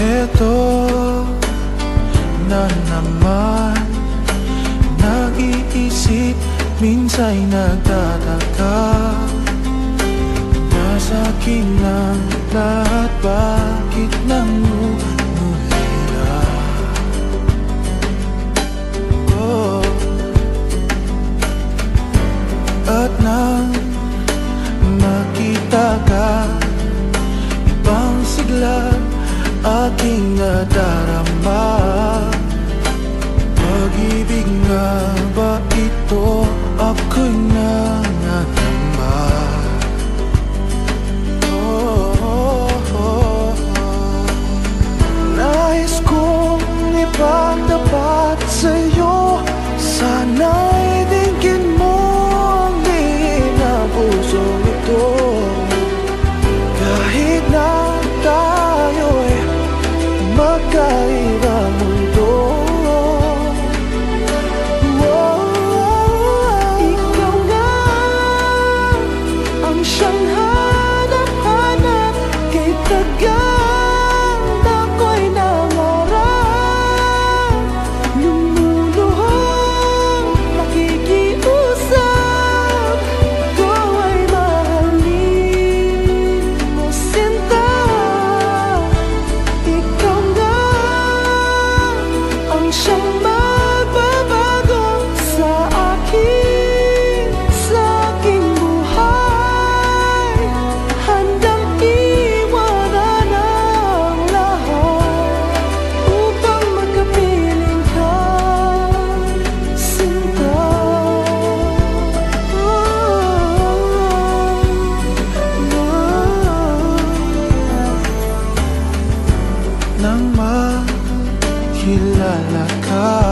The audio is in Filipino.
Eto na naman Nag-iisip, minsa'y nagtataka. Nasa akin lang lahat, bakit nang aking nadarama. Pag-ibig nga ba ito? Ako'y na the good. come.